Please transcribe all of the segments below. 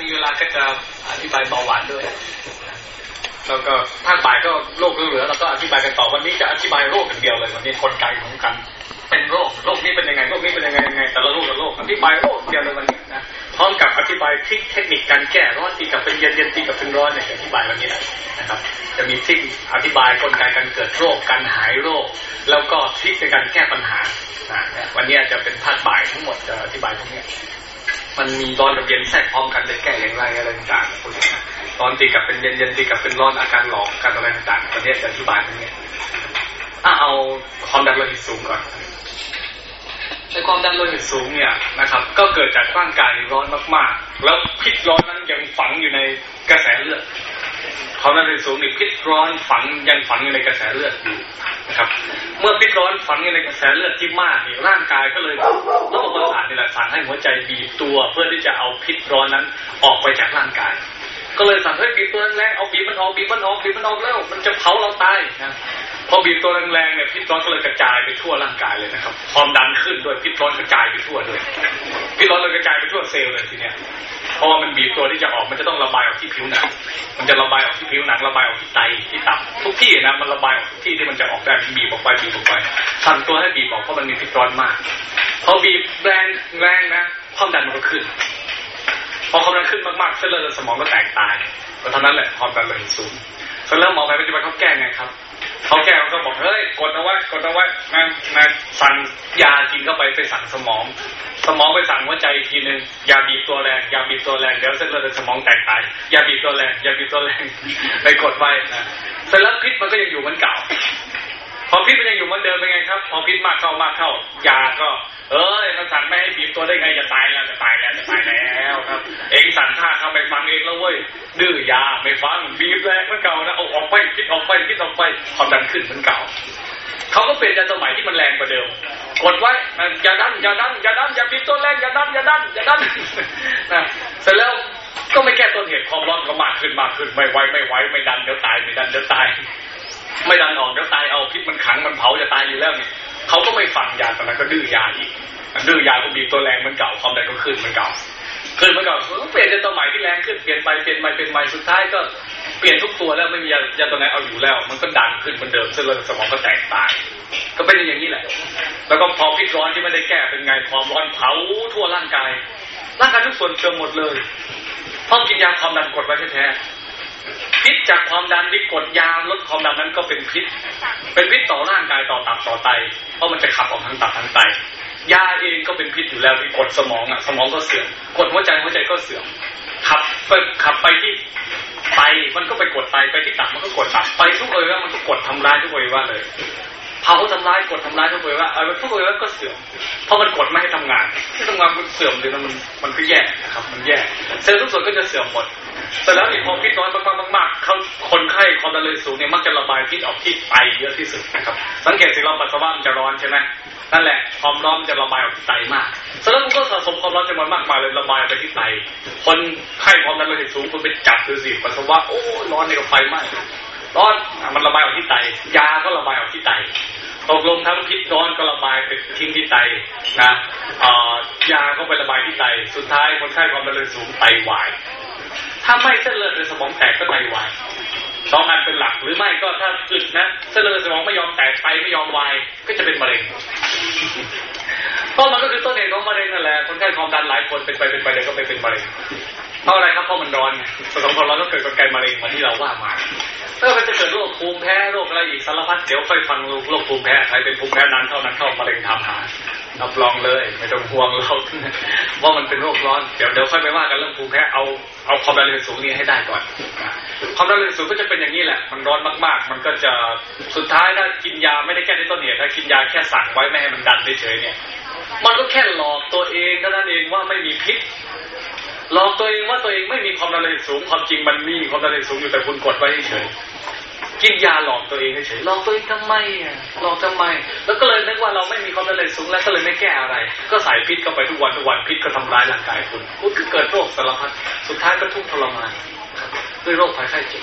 มีเวลาก็จะอธิบายเบาหวานด้วย แล้วก็ภาคบ่ายก็โรคเหลือแล้วก็อธิบายกันต่อวันนี้จะอธิบายโรคอย่างเดียวเลยวันนี้กลไกของการเป็นโรคโรคนี้เป็นยังไงโรคนี้เป็นยังไงยังไงแต่ละโรคแต่ละโรคอธิบายโรคเดียวเลยวันนี้นะพร้อมกับอธิบาย trick เทคนิคการแก้ร้อนตีกลับเป็นเย็นเย็นตีกลับเป็นร้อนเนี่ยอธิบายวันนี้นะครับ จะมี trick อธิบายกลไกการเกิดโรคการหายโรค แล้วก็ trick ในการแก้ปัญหาวันนี้จะเป็นภาคบ่ายทั้งหมดจะอธิบายตรงนี้ มันมีร้อนกับเย็นแทรกพร้อมกันจะแก้อย่างไรอะไรต่างๆร้อนตีกับเป็นเย็นเย็นตีกับเป็นร้อนอาการหลอกการอะไรต่างๆประเทศจะอธิบายตรงนี้ถ้าเอาความดันโลหิตสูงก่อนในความดันโลหิตสูงเนี่ยนะครับ ก็เกิดจากร่างกายร้อนมากๆ แล้วพิษร้อนนั้นยังฝังอยู่ในกระแสเลือด ความดันโลหิตสูงนี่พิษร้อนฝังยังฝังอยู่ในกระแสเลือดอยู่นะครับ เมื่อพิษร้อนฝังอยู่ในกระแสเลือดที่มากนี่ร่างกายก็เลยระบบประสาทนี่แหละสั่งให้หัวใจบีบตัว เพื่อที่จะเอาพิษร้อนนั้นออกไปจากร่างกาย ก็เลยสั่งให้บีบตัวแรงเอาบีบมันออกบีบมันออกบีบมันออกแล้ว มันจะเผาเราตายนะพอบีบตัวแรงๆเนี่ยพิษร้อนก็เลยกระจายไปทั่วร่างกายเลยนะครับความดันขึ้นด้วยพิษร้อนกระจายไปทั่วด้วยพิษร้อนเลยกระจายไปทั่วเซลล์เลยทีเนี้ย พอมันบีบตัวที่จะออกมันจะต้องระบายออกที่ผิวหนัง มันจะระบายออกที่ผิวหนัง ระบายออกที่ไตที่ตับทุกที่นะมันระบายออกทุกที่ที่มันจะออกได้มันบีบออกไปบีบออกไปสั่งตัวให้บีบออกเพราะมันมีพิษร้อนมากพอบีบแรงแรงนะความดันมันก็ขึ้น พอความดันขึ้นมากๆเส้นเลือดสมองก็แตกตายก็เท่านั้นแหละความดันเลยสูงเสร็จแล้วหมอแพทย์ปัจจุบันเขาแก้ไงครับเขาแก้เขาก็บอกเฮ้ยกดเอาไว้กดเอาไว้นะนะสั่งยากินเข้าไปไปสั่งสมอง สมองไปสั่งหัวใจอีกทีนึงยาบีบตัวแรงยาบีบตัวแรงเดี๋ยวเส้นเลือดสมองแตกตายยาบีบตัวแรงยาบีบตัวแรงไปกดไว้นะเสร็จแล้วพิษมันก็ยังอยู่เหมือนเก่า พอพิษมันยังอยู่เหมือนเดิมเป็นไงครับ พอพิษมากเข้ามากเข้ายาก็ เอ้ยมันสั่งไม่ให้บีบตัวได้ไงจะตายแล้วจะตายแล้วจะตายแล้วครับ เองสั่งท่าเข้าไปฟังเองแล้วเว้ยดื้อยาไม่ฟังบีบแรงเหมือนเก่านะเอาออกไปพิษออกไปพิษออกไปความดันขึ้นเหมือนเก่าเขาก็เปลี่ยนจากสมัยที่มันแรงกว่าเดิม กดไว้อย่าดันอย่าดันอย่าดันอย่าบีบต้นแรงอย่าดันอย่าดันอย่าดันนะเสร็จแล้วก็ไม่แก้ต้นเหตุความร้อนก็มากขึ้นมากขึ้นไม่ไหวไม่ไหวไม่ดันเดี๋ยวตายไม่ดันเดี๋ยวตาย ไม่ดันออกเดี๋ยวตายเอาพิษมันขังมันเผาจะตายอยู่แล้วนี่เขาก็ไม่ฟังยาตอนนั้นก็ดื้อยาอีกดื้อยาก็บีบตัวแรงมันเก่าความดันก็ขึ้นมันเก่า ขึ้นเหมือนเก่าเปลี่ยนจาตัวใหม่ที่แรงขึ้นเปลี่ยนไปเปลี่ยนใหม่เป็นใหม่สุดท้ายก็เปลี่ยนทุกตัวแล้วไม่มียายาตัวไหนเอาอยู่แล้ว มันก็ดันขึ้นเหมือนเดิมเส้นเลือดสมองก็แตกตาย ก็เป็นอย่างนี้แหละ แล้วก็พอพิษร้อนที่ไม่ได้แก้เป็นไงความร้อนเผาทั่วร่างกายร่างกายทุกส่วนเสื่อมหมดเลยเพราะกินยาความดันกดไว้แท้พิษจากความดันที่กดยาลดความดันนั้นก็เป็นพิษ เป็นพิษต่อร่างกายต่อตับต่อไต เพราะมันจะขับออกทางตับทางไต ยาเองก็เป็นพิษอยู่แล้วที่กดสมองอะ สมองก็เสื่อมกดหัวใจหัวใจก็เสื่อมขับไปขับไปที่ไตมันก็ไปกดไตไปที่ตับมันก็กดตับไปทุกอวัยวะมันก็กดทำร้ายทุกอวัยวะเลยเผาทำร้ายกดทำร้ายทุกอวัยวะเออทุกอวัยวะก็เสื่อมเพราะมันกดไม่ให้ทำงานที่ทำงานมันเสื่อมเลยนะมันมันก็แย่นะครับ มันแย่เซลล์ทุกส่วนก็จะเสื่อมหมดเสร็จแล้วนี่พอพิษน้อยมากๆมากๆเขาคนไข้ความดันโลหิตสูงเนี่ยมักจะระบายพิษออกที่ไตเยอะที่สุดนะครับ สังเกตสิเราปัสสาวะมันจะร้อนใช่ไหม นั่นแหละความร้อนจะระบายออกที่ไตมากเสร็จแล้วมันก็สะสมความร้อนจำนวนมากมายเลยระบายไปที่ไต คนไข้ความดันโลหิตสูงคุณไปจับดูสิปัสสาวะโอ้ร้อนในกับไฟไหม้ร้อนมันระบายออกที่ไต ยาก็ระบายออกที่ไตตกลงทั้งพิษร้อนก็ระบายไปทิ้งที่ไตนะยาก็ไประบายที่ไต สุดท้ายคนไข้ความดันโลหิตสูงไตวาย ถ้าไม่เส้นเลือดในสมองแตกก็ไตวายสองอันเป็นหลักหรือไม่ก็ถ้าอึดนะเส้นเลือดสมองไม่ยอมแตกไตไม่ยอมวายก็จะเป็นมะเร็ง เพราะมันก็คือต้นเหตุของมะเร็งนั่นแหละคนไข้ความดันหลายคนเป็นไปเป็นไปเลยก็ไปเป็นมะเร็งเพราะอะไรครับเพราะมันร้อนสมองความร้อนก็เกิดกลไกมะเร็งเหมือนที่เราว่ามาถ้ามันจะเกิดโรคภูมิแพ้โรคอะไรอีกสารพัดเดี๋ยวค่อยฟังโรคภูมิแพ้ใครเป็นภูมิแพ้นั้นเท่านั้นเข้ามะเร็งทำหา รับรองเลย ไม่ต้องห่วงเราว่ามันเป็นโรคร้อน เดี๋ยวเดี๋ยวค่อยไปว่ากันเรื่องภูมิแพ้เอาเอาความดันโลหิตสูงนี้ให้ได้ก่อนความดันโลหิตสูงก็จะเป็นอย่างนี้แหละ มันร้อนมาก ๆ มันก็จะสุดท้ายถ้ากินยาไม่ได้แก้ในต้นเหตุถ้ากินยาแค่สั่งไว้ไม่ให้มันดันเฉยๆเนี่ย มันก็แค่หลอกตัวเองเท่านั้นเองว่าไม่มีพิษหลอกตัวเองว่าตัวเองไม่มีความดันโลหิตสูงความจริงมันมีความดันโลหิตสูงอยู่แต่คุณกดไว้เฉย กินยาหลอกตัวเองเฉยหลอกตัวเองทำไมอะหลอกทำไม แล้วก็เลยนึกว่าเราไม่มีความดันโลหิตสูงแล้วก็เลยไม่แก้อะไร ก็ใส่พิษเข้าไปทุกวันทุกวันพิษก็ทำร้ายร่างกายคุณคุณก็เกิดโรคสารพัดสุดท้ายก็ทุกข์ทรมานด้วยโรคภัยไข้เจ็บ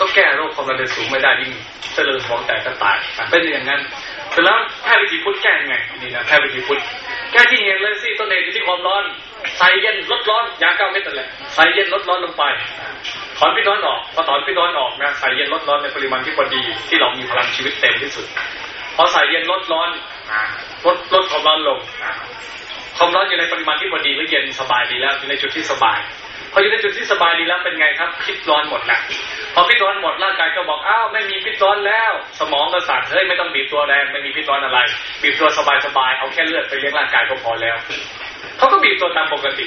ก็แก้โรคความดันโลหิตสูงไม่ได้ยิ่งเส้นเลือดสมองแตกก็ตายเป็นอย่างนั้นเสร็จแล้วแพทย์วิธีพุทธแก้ยังไงนี่นะแพทย์วิธีพุทธแก้ที่เห็นเลยสิต้นเหตุที่ความร้อน ใส่เย็นลดร้อนยาเก้าเม็ดนั่นแหละใส่เย็นลดร้อนลงไป ถอนพิษร้อนออกพอถอนพิษร้อนออกนะใส่เย็นลดร้อนในปริมาณที่พอดี ที่เรามีพลังชีวิตเต็มที่สุดพอใส่เย็นลดร้อนลดลดความร้อนลงความร้อนอยู่ในปริมาณที่พอดีแล้วเย็นสบายดีแล้วอยู่ในจุดที่สบายพออยู่ในจุดที่สบายดีแล้วเป็นไงครับพิษร้อนหมดแล้วพอพิษร้อนหมดร่างกายก็บอกอ้าวไม่มีพิษร้อนแล้ว สมองก็สั่งเฮ้ยไม่ต้องบีบตัวแรงไม่มีพิษร้อนอะไร บีบตัวสบายๆเอาแค่เลือดไปเลี้ยงร่างกายก็พอแล้ว เขาก็บีบตัวตามปกติ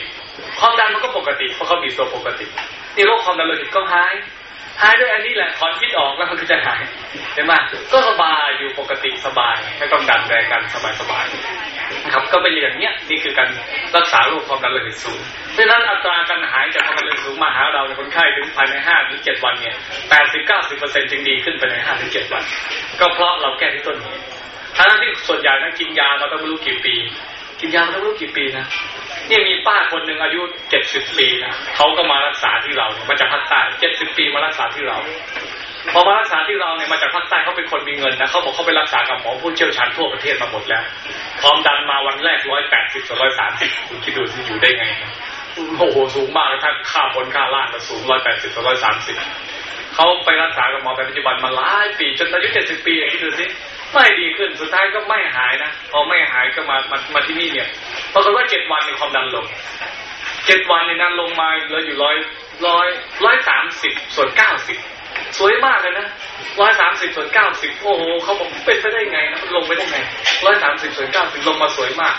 ความดันมันก็ปกติเพราะเขาบีบตัวปกตินี่โรคความดันโลหิตก็หายหายด้วยอันนี้แหละถอนพิษออกแล้วมันก็จะหายเห็นไหมก็สบายอยู่ปกติสบายไม่ต้องดันแรงกันสบายสบายนะครับก็เป็นอย่างเนี้ยนี่คือการรักษาโรคความดันโลหิตสูงดังนั้นอัตราการหายจากความดันโลหิตสูงมาหาเราในคนไข้ถึงภายในห้าถึงเจ็ดวันเนี่ยแปดสิบเก้าสิบเปอร์เซ็นต์จึงดีขึ้นภายในห้าถึงเจ็ดวัน ก็เพราะเราแก้ที่ต้นเหตุทั้งที่ส่วนใหญ่นั้นกินยามาต้องไม่รู้กี่ปี กินยามองไม่รู้กี่ปีนะนี่มีป้าคนหนึ่งอายุเจ็ดสิบปีนะเขาก็มารักษาที่เรามาจากภาคใต้เจ็ดสิบปีมารักษาที่เราพอมารักษาที่เราเนี่ยมาจากภาคใต้เขาเป็นคนมีเงินนะเขาบอกเขาไปรักษากับหมอผู้เชี่ยวชาญทั่วประเทศมาหมดแล้วความดันมาวันแรกร้อยแปดสิบร้อยสามสิบคุณคิดดูสิอยู่ได้ไงนะโอ้โหสูงมากถ้านค่าบนค่าล่างก็สูงร้อยแปดสิบร้อยสามสิบเขาไปรักษากับหมอในปัจจุบันมาหลายปีจนอายุเจ็ดสิบปีคิดดูสิ ไม่ดีขึ้นสุดท้ายก็ไม่หายนะพอไม่หายก็มามามาที่นี่เนี่ยปรากฏว่าเจ็ดวันในความดันลงเจ็ดวันในนั้นลงมาเหลืออยู่ร้อยร้อยร้อยสามสิบส่วนเก้าสิบสวยมากเลยนะร้อยสามสิบส่วนเก้าสิบโอ้โหเขาบอกเป็นไปได้ไงนะลงไปได้ไงร้อยสามสิบส่วนเก้าสิบลงมาสวยมาก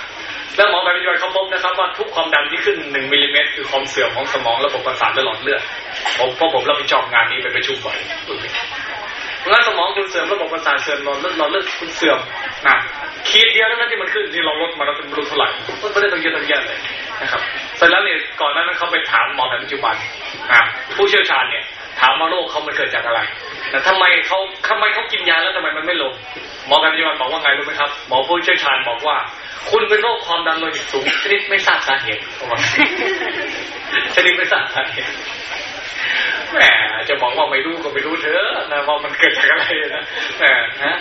แล้วหมอปัจจุบันเขาพบนะครับว่าทุกความดันที่ขึ้นหนึ่งมิลลิเมตรคือความเสื่อมของสมองระบบประสาทและหลอดเลือดผมเพราะผมรับผิดชอบงานนี้ไปประชุมบ่อย เพราะงั้นสมองคุณเสื่อมระบบประสาทเสื่อมหลอดเลือดหลอดเลือดคุณเสื่อมนะขีดเดียวนั้นที่มันขึ้นที่เราลดมาแล้วเป็นรู้เท่าไหร่มันไม่ได้ต้องเยอะต้องแยะเลยนะครับเสร็จแล้วเนี่ยก่อนนั้นเขาไปถามหมอแผนปัจจุบันนะผู้เชี่ยวชาญเนี่ย ถามว่าโรคเขามันเกิดจากอะไรแต่ทำไมเขาทำไมเขากินยาแล้วทำไมมันไม่ลงหมอแผนปัจจุบันบอกว่าไงรู้ไหมครับหมอผู้เชี่ยวชาญบอกว่า คุณเป็นโรคความดันโลหิตสูงชนิดไม่ทราบสาเหตุชนิดไม่ทราบสาเหตุ แหมจะบอกว่าไม่รู้ก็ไม่รู้เถอะนะว่ามันเกิดจากอะไรนะแหมนะ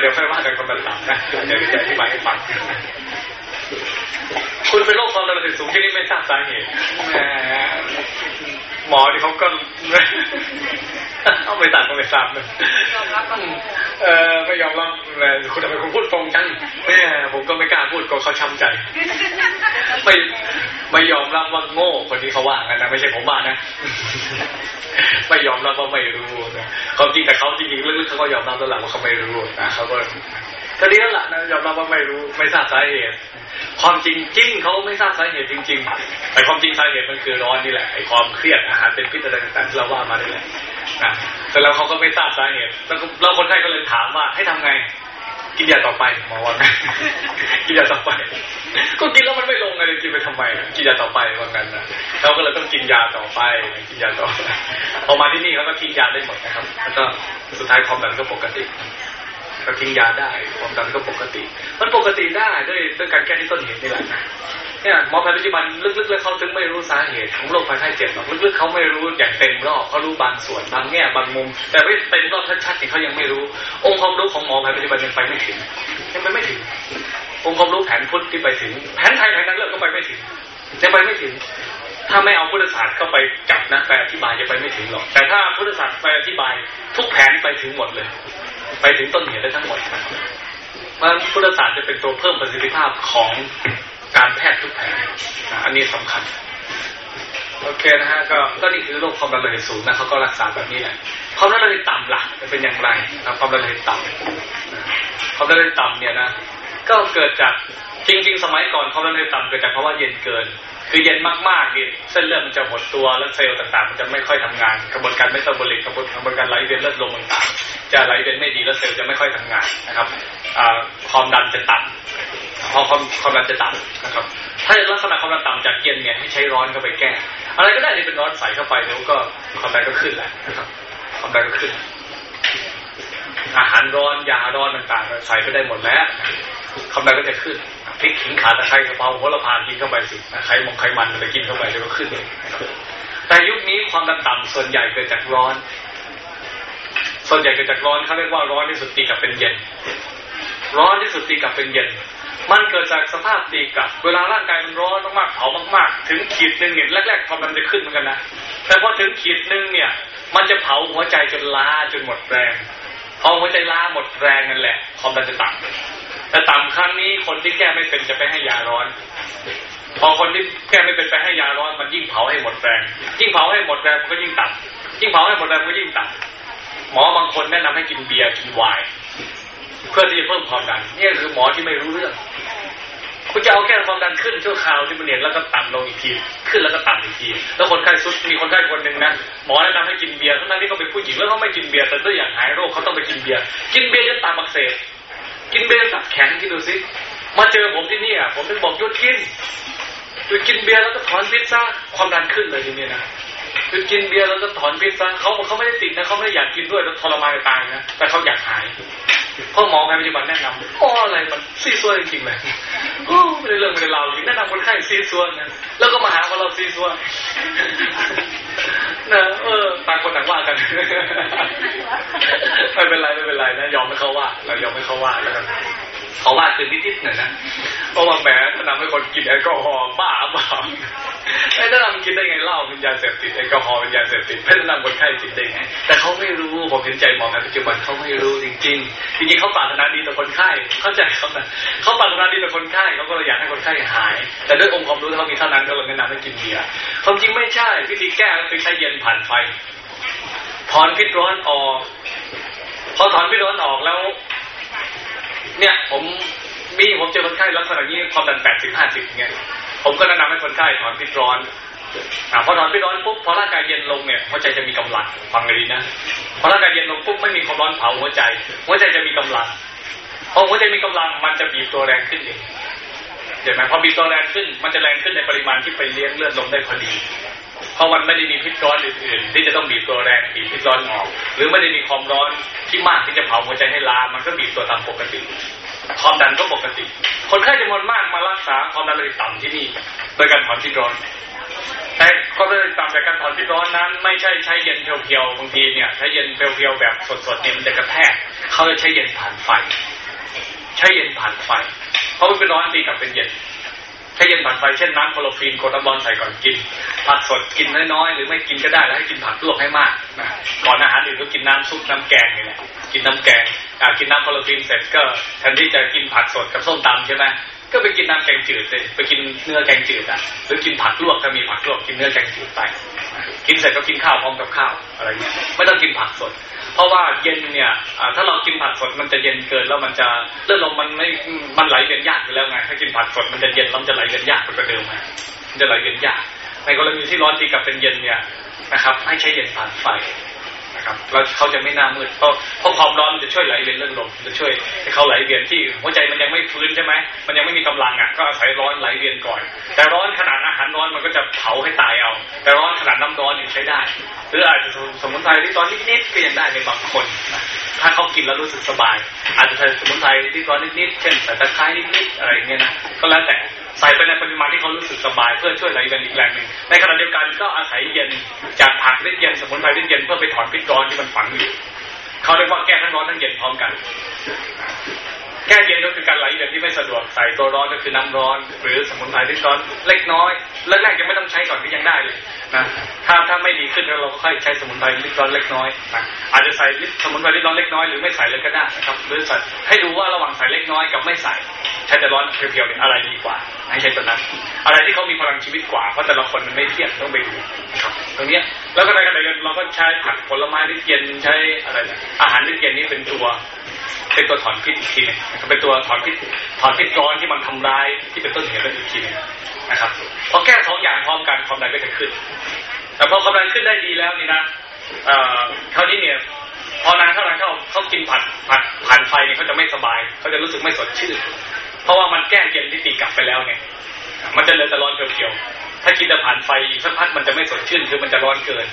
เดี๋ยวค่อยว่ากันคนละหลังนะเดี๋ยวจะอธิบายให้ฟังคุณเป็นโรคความดันโลหิตสูงชนิดไม่ทราบสาเหตุแหมหมอที่เขาก็เอาไม่ตัดก็ไม่ทราบเลยเออไม่ยอมรับคุณทำไมคุณพูดตรงจังเนี่ยผมก็ไม่กล้าพูดก็เขาช้ำใจ ไม่ไม่ยอมรับว่าโง่คนที่เขาว่ากันนะไม่ใช่ผมว่านะ ไม่ยอมรับว่าไม่รู้นะความจริงแต่เขาจริงๆลึกๆเขาก็ยอมรับแล้วแหละว่าเขาไม่รู้นะเขาก็ก็ดีแล้วล่ะนะยอมรับว่าไม่รู้ไม่ทราบสาเหตุ ความจริงจริงเขาไม่ทราบสาเหตุจริง ๆ แต่ความจริงสาเหตุมันคือร้อนนี่แหละไอ้ความเครียด อาหารเป็นพิษอะไรต่างๆที่เราว่ามานี่แหละนะแต่แล้วเขาก็ไม่ทราบสาเหตุแล้วเราคนไข้ก็เลยถามว่าให้ทำไง กินยาต่อไปหมอว่าไงกินยาต่อไป ก็กินแล้วมันไม่ลงเลยกินไปทำไม กินยาต่อไปว่างั้นนะเขาก็เลยต้องกินยาต่อไป กินยาต่อไปพอมาที่นี่เขาก็ทิ้งยาได้หมดนะครับ แล้วก็สุดท้ายความดันก็ปกติ ก็ทิ้งยาได้ความดันก็ปกติ มันปกติได้ด้วยด้วยการแก้ที่ต้นเหตุนี่แหละนะเนี่ยหมอแพทย์ปัจจุบันลึกๆแล้วเขาถึงไม่รู้สาเหตุของโรคภัยไข้เจ็บหรอกลึกๆเขาไม่รู้อย่างเต็มรอบเขารู้บางส่วนบางแง่บางมุม แต่ไม่เต็มรอบชัดๆที่เขายังไม่รู้ องค์ความรู้ของหมอแพทย์ปัจจุบันยังไปไม่ถึงยังไปไม่ถึง องค์ความรู้แผนพุทธที่ไปถึง แผนไทยแผนนั้นเลิกก็ไปไม่ถึงยังไปไม่ถึง ถ้าไม่เอาพุทธศาสตร์เข้าไปจับนะไปอธิบายจะไปไม่ถึงหรอกแต่ถ้าพุทธศาสตร์ไปอธิบาย ทุกแผนไปถึงหมดเลย ไปถึงต้นเหตุได้ทั้งหมดเพราะพุทธศาสตร์จะเป็นตัวเพิ่มประสิทธิภาพของการแพทย์ทุกแผนอันนี้สำคัญ โอเคนะฮะก็ก็นี่คือโรคความดันโลหิตสูงนะเขาก็รักษาแบบนี้แหละความดันโลหิตต่ำล่ะจะเป็นอย่างไรความดันโลหิตต่ำความดันโลหิตต่ำเนี่ยนะก็เกิดจากจริง ๆ สมัยก่อนความดันโลหิตต่ำเกิดจากเพราะว่าเย็นเกิน คือเย็นมากๆเนี่ยเส้นเลือดมันจะหดตัวแล้วเซลล์ต่างๆ มันจะไม่ค่อยทำงาน กระบวนการเมตาบอลิกกระบวนกระบวนการไหลเวียนเลือดลมต่างๆ จะไหลเวียนไม่ดีแล้วเซลล์จะไม่ค่อยทำงานนะครับความดันจะต่ำพอความความดันจะต่ำนะครับ ถ้าลักษณะความดันต่ำจากเย็นเนี่ยให้ใช้ร้อนเข้าไปแก้ อะไรก็ได้ที่เป็นร้อนใส่เข้าไปแล้วก็ความดันก็ขึ้นแหละนะครับความดันก็ขึ้น อาหารร้อนยาร้อนต่างๆใส่ไปได้หมดแล้วความดันก็จะขึ้นพริกขิงขาตะไคร้กระเพราโหระพานกินเข้าไปสิไขมงไขมันไปกินเข้าไปแล้วก็ขึ้นเลยแต่ยุคนี้ความดันต่ำส่วนใหญ่เกิดจากร้อน ส่วนใหญ่เกิดจากร้อนเขาเรียกว่าร้อนที่สุดตีกับเป็นเย็น ร้อนที่สุดตีกับเป็นเย็น มันเกิดจากสภาพตีกับเวลาร่างกายมันร้อนมากๆเผามากๆ ถึงขีดหนึ่งเนี่ยแรกๆความดันจะขึ้นเหมือนกันนะแต่พอถึงขีดหนึ่งเนี่ย มันจะเผาหัวใจจนล้าจนหมดแรงพอหัวใจล้าหมดแรงนั่นแหละความดันจะต่ำแต่ต่ำครั้งนี้คนที่แก้ไม่เป็นจะไปให้ยาร้อน พอคนที่แก้ไม่เป็นไปให้ยาร้อนมันยิ่งเผาให้หมดแรงยิ่งเผาให้หมดแรงมันก็ยิ่งต่ำยิ่งเผาให้หมดแรงมันก็ยิ่งต่ำ หมอบางคนแนะนำให้กินเบียร์กินไวน์เพื่อที่จะเพิ่มความดันนี่คือหมอที่ไม่รู้เรื่องคุณจะเอาแค่ความดันขึ้นชั่วคราวที่มันเห็นแล้วก็ต่ำลงอีกทีขึ้นแล้วก็ต่ำอีกที แล้วคนไข้สุดมีคนไข้คนหนึ่งนะหมอแนะนำให้กินเบียร์ทั้งนั้นที่เขาเป็นผู้หญิงแล้วเขาไม่กินเบียร์แต่ถ้าอยากหายโรคเขาต้องไปกินเบียร์กินเบียร์จนตับอักเสบกินเบียร์ตับแข็งคิดดูสิมาเจอผมที่นี่อะผมถึงบอกหยุดกินหยุดกินเบียร์แล้วก็ถอนพิษซะความดันขึ้นเลยทีนี้นะ หยุดกินเบียร์แล้วก็ถอนพิษซะเขาเขาไม่ได้ติดนะเขาไม่ได้อยากกินด้วยแล้วทรมานตายนะแต่เขาอยากหายเพราะหมอแพทย์ปัจจุบันแนะนำอ้อะไรมันซี้ซั้วจริงๆเลยโอ้ไม่ได้เรื่องไม่ได้ราวจริงแนะนำคนไข้ซี้ซั้วนะแล้วก็มาหาว่าเราซีซัวนะเออต่างคนต่างว่ากันไม่เป็นไรไม่เป็นไรนะยอมให้เขาว่า เรายอมให้เขาว่าแล้วกัน ขาว่าคือนิดๆหน่อยนะเพราะว่าแหมถ้านำให้คนกินแอลกอฮอล์บ้าบ้าไอ้ถ้านำกินได้ไงเหล้าเป็นยาเสพติดแอลกอฮอล์เป็นยาเสพติดไม่นำคนไข้กินได้ไง แต่เขาไม่รู้ผมเห็นใจหมอในปัจจุบันเขาไม่รู้จริงๆจริงๆเขาปรารถนาดีต่อคนไข้เข้าใจเขานะเขาปรารถนาดีต่อคนไข้เขาก็เลยอยากให้คนไข้หาย แต่ด้วยองค์ความรู้ที่เขามีเท่านั้นก็เลยแนะนำให้กินเบียร์ความจริงไม่ใช่วิธีแก้ก็คือใช้เย็นผ่านไฟถอนพิษร้อนออกพอถอนพิษร้อนออกแล้ว เนี่ย ผมมีผมเจอคนไข้ลักษณะนี้ความดันแปดสิบห้าสิบเงี้ยผมก็แนะนำให้คนไข้ถอนพิษร้อนอพอถอนพิษร้อนปุ๊บพอร่างกายเย็นลงเนี่ยหัวใจจะมีกำลังฟังเลยดีนะพอร่างกายเย็นลงปุ๊บไม่มีความร้อนเผาหัวใจ หัวใจจะมีกำลังพอหัวใจมีกำลังมันจะบีบตัวแรงขึ้นเองเห็นไหมพอบีบตัวแรงขึ้น มันจะแรงขึ้นในปริมาณที่ไปเลี้ยงเลือดลมได้พอดี เพราะมันไม่ได้มีพิษร้อนอื่นๆที่จะต้องบีบตัวแรงบีบพิษร้อนออก หรือไม่ได้มีความร้อนที่มากที่จะเผาหัวใจให้ลามันก็บีบตัวตามปกติความดันก็ปกติ คนไข้จำนวนมากมารักษาความดันเลยต่ำที่นี่โดยการถอนพิษร้อน แต่ความดันเลยต่ำจากการถอนพิษร้อนนั้น ไม่ใช่ใช้เย็นเพียวๆบางทีเนี่ยใช้เย็นเพียวๆแบบสดๆเนี่ยมันจะกระแทกเขาจะใช้เย็นผ่านไฟ ใช้เย็นผ่านไฟเพราะมันเป็นร้อนตีกลับเป็นเย็น ถ้าเย็นผัดไฟเช่นน้ำโคลอฟีนกดน้ำร้อลใส่ก่อนกิน ผักสดกินน้อยๆ หรือไม่กินก็ได้แล้วให้กินผักลวกให้มากนะก่อนอาหารอื่นก็กินน้ำซุปน้ำแกงนี่แหละกินน้ำแกงอ่ากินน้ำโคลอฟีนเสร็จก็แทนที่จะกินผักสดกับส้มตำใช่ไหม ก็ไปกินน้ำแกงจืดเลยไปกินเนื้อแกงจืดอะหรือกินผักลวกถ้ามีผักลวกกินเนื้อแกงจืดไป กินเสร็จก็กินข้าวพร้อมกับข้าวอะไรเงี้ยไม่ต้องกินผักสด เพราะว่าเย็นเนี่ยถ้าเรากินผักสดมันจะเย็นเกินแล้วมันจะเลือดลมมันไม่มันไหลเวียนยากอยู่แล้วไงถ้ากินผักสดมันจะเย็นแล้วมันจะไหลเวียนยากกว่าเดิมไงมันจะไหลเวียนยากในกรณีที่ร้อนตีกับเป็นเย็นเนี่ยนะครับ ให้ใช้เย็นผ่านไฟ นะครับแล้วเขาจะไม่หน้ามืดเพราะเพราะความร้อนมันจะช่วยไหลเวียนเลือดลมจะช่วยให้เขาไหลเวียนที่หัวใจมันยังไม่ฟื้นใช่ไหมมันยังไม่มีกำลังอะก็อาศัยร้อนไหลเวียนก่อน แต่ร้อนขนาดอาหารร้อนมันก็จะเผาให้ตายเอา แต่ร้อนขนาดน้ำร้อนยังใช้ได้ หรืออาจจะสมุนไพรที่ตอนนิดๆก็ยังได้ในบางคนนะถ้าเขากินแล้วรู้สึกสบาย อาจจะใช้สมุนไพรที่ตอนนิดๆเช่นใส่ตะไคร้นิดๆอะไรเงี้ยนะก็แล้วแต่ ใส่ไปในปริมาณที่เขารู้สึกสบายเพื่อช่วยไหลเวียนอีกแรงหนึ่งในขณะเดียวกันก็อาศัยเย็นจากผักเล็ดเย็นสมุนไพรเล็ดเย็นเพื่อไปถอนพิษร้อนที่มันฝังอยู่เขาเรียกว่าแก้ทั้งร้อนทั้งเย็นพร้อมกัน แก้เย็นก็คือการไหลเวียนที่ไม่สะดวกใส่ตัวร้อนก็คือน้ำร้อน หรือสมุนไพรที่ร้อนเล็กน้อยแรกๆยังไม่ต้องใช้ก่อนก็ยังได้เลยนะถ้าถ้าไม่ดีขึ้นเราก็ค่อยใช้สมุนไพรลิร้อนเล็กน้อยนะอาจจะใส่สมุนไพรลิร้อนเล็กน้อยหรือไม่ใส่เลยก็ได้นะครับหรือใส่ให้ดูว่าระหว่างใส่เล็กน้อยกับไม่ใส่ใช้แต่ร้อนเพียวๆเนี่ยอะไรดีกว่าให้ใช้ตัวนั้น อะไรที่เขามีพลังชีวิตกว่าเพราะแต่ละคนมันไม่เที่ยบต้องไปดูครับตรงนี้แล้วก็ในขณะเดียวกันเราก็ใช้ผักผลไม้ที่เย็นใช้อะไรอาหารที่เย็นนี่เป็นตัว เป็นตัวถอนพิษอีกทีนึงนะครับเป็นตัวถอนพิษถอนพิษร้อนที่มันทำร้ายที่เป็นต้นเหตุอีกทีนึงนะครับพอแก้สองอย่างพร้อมกันความดันก็จะขึ้น แต่พอความดันขึ้นได้ดีแล้วนี่นะเอ่อคราวนี้เนี่ยพอนานเท่าไหร่เขาเขากินผัดผัดผ่านไฟเนี่ยเขาจะไม่สบายเขาจะรู้สึกไม่สดชื่นเพราะว่ามันแก้เย็นที่ตีกลับไปแล้วเนี่ย มันจะเหลือแต่ร้อนเพียวๆถ้ากินแต่ผ่านไฟอีกสักพักมันจะไม่สดชื่นคือมันจะร้อนเกิน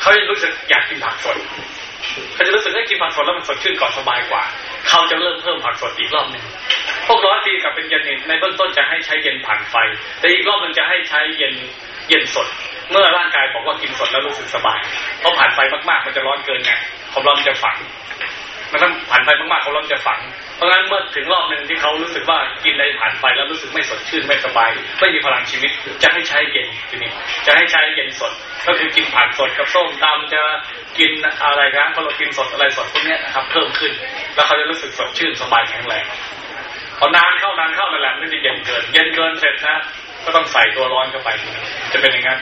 เขาจะรู้สึกอยากกินผักสด เขาจะรู้สึกได้กินผักสดแล้วมันสดชื่นก่อนสบายกว่า เขาจะเริ่มเพิ่มผักสดอีกรอบหนึ่งพวกร้อนตีกับเป็นเย็นในเบื้องต้นจะให้ใช้เย็นผ่านไฟ แต่อีกรอบมันจะให้ใช้เย็นเย็นสด เมื่อร่างกายบอกว่ากินสดแล้วรู้สึกสบายเพราะผ่านไฟมากๆมันจะร้อนเกินไงความร้อนมันจะฝัง มันต้องผ่านไปมากๆเขาเริ่มจะฝัง เพราะงั้นเมื่อถึงรอบหนึ่งที่เขารู้สึกว่ากินอะไรผ่านไปแล้วรู้สึกไม่สดชื่นไม่สบาย ไม่มีพลังชีวิตจะให้ใช้เย็นทีนี้จะให้ใช้เย็นสด ก็คือกินผักสดกับส้มตำจะกินอะไรนะพอเรากินสดอะไรสดพวกนี้นะครับเพิ่มขึ้น แล้วเขาจะรู้สึกสดชื่นสบายแข็งแรงพอนานเข้านานเข้านั่นแหละมันจะเย็นเกิน เย็นเกินเสร็จนะก็ต้องใส่ตัวร้อนเข้าไป จะเป็นอย่างนั้น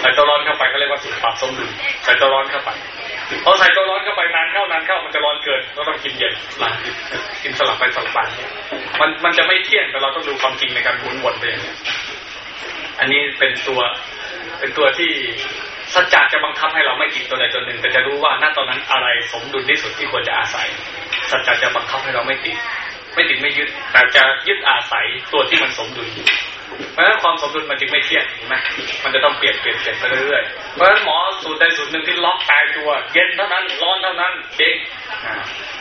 ใส่ตัวร้อนเข้าไปก็เรียกว่าสูตรปรับสมดุลใส่ตัวร้อนเข้าไป พอใส่ตัวร้อนเข้าไปนานเข้านานเข้ามันจะร้อนเกินก็ต้องกินเย็นหลังกินสลับไปสลับมามันมันจะไม่เที่ยงแต่เราต้องดูความจริงในการหมุนวนไปอย่างนี้อันนี้เป็นตัวเป็นตัวที่สัจจะจะบังคับให้เราไม่กินตัวใดตัวหนึ่ง แต่จะรู้ว่าณตอนนั้นอะไรสมดุลที่สุดที่ควรจะอาศัย สัจจะจะบังคับให้เราไม่ติด ไม่ติดไม่ยึดแต่จะยึดอาศัยตัวที่มันสมดุล เพราะฉะนั้นความสมดุลมันจึงไม่เที่ยงเห็นไหมมันจะต้องเปลี่ยนเปลี่ยนเปลี่ยนไปเรื่อยๆเพราะฉะนั้นหมอสูตรใดสูตรหนึ่งที่ล็อกตายตัว เย็นเท่านั้นร้อนเท่านั้นเจ๊ง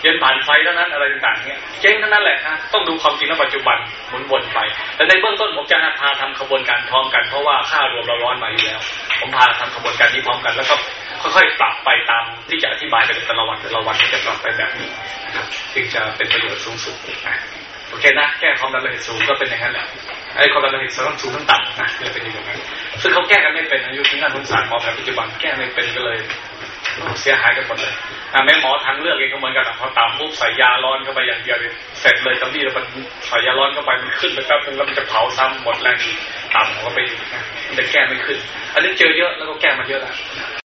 เย็นผ่านไฟเท่านั้นอะไรต่างๆเนี่ยเจ๊งเท่านั้นแหละฮะต้องดูความจริงในปัจจุบันหมุนวนไปแต่ในเบื้องต้นผมจะพาทำขบวนการพร้อมกันเพราะว่าค่ารวมเราร้อนมาอยู่แล้ว ผมพาทำขบวนการนี้พร้อมกันแล้วก็ค่อยๆปรับไปตามที่จะอธิบายไปแต่ละวันแต่ละวันที่จะปรับไปแบบนี้นะครับจึงจะเป็นประโยชน์สูงสุดนะโอเคนะแก้ความดันโลหิตสูงก็เป็นอย่างนั้นแหละ ไอ้ความดันโลหิตทั้งสูงทั้งต่ำนะจะเป็นอย่างนั้นซึ่งเขาแก้กันไม่เป็นอายุที่น่าสงสารหมอแผนปัจจุบันแก้ไม่เป็นก็เลยเสียหายกันหมดเลยแม่หมอทางเลือกเองก็เหมือนกันพอตามปุ๊บใส่ยาร้อนเข้าไปอย่างเดียวเสร็จเลยตอนที่มันใส่ยาร้อนเข้าไปมันขึ้นไปแป๊บนึงแล้วมันจะเผาซ้ำหมดแรงต่ำเข้าไปมันจะแก้ไม่ขึ้น อันนี้เจอเยอะแล้วก็แก้มาเยอะแล้ว